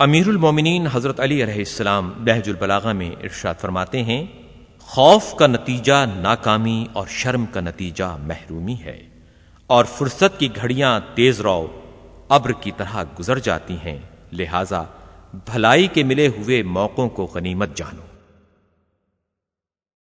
امیر المومنین حضرت علی علیہ السلام بحج البلاغہ میں ارشاد فرماتے ہیں، خوف کا نتیجہ ناکامی اور شرم کا نتیجہ محرومی ہے اور فرصت کی گھڑیاں تیز رو، ابر کی طرح گزر جاتی ہیں، لہذا بھلائی کے ملے ہوئے موقعوں کو غنیمت جانو۔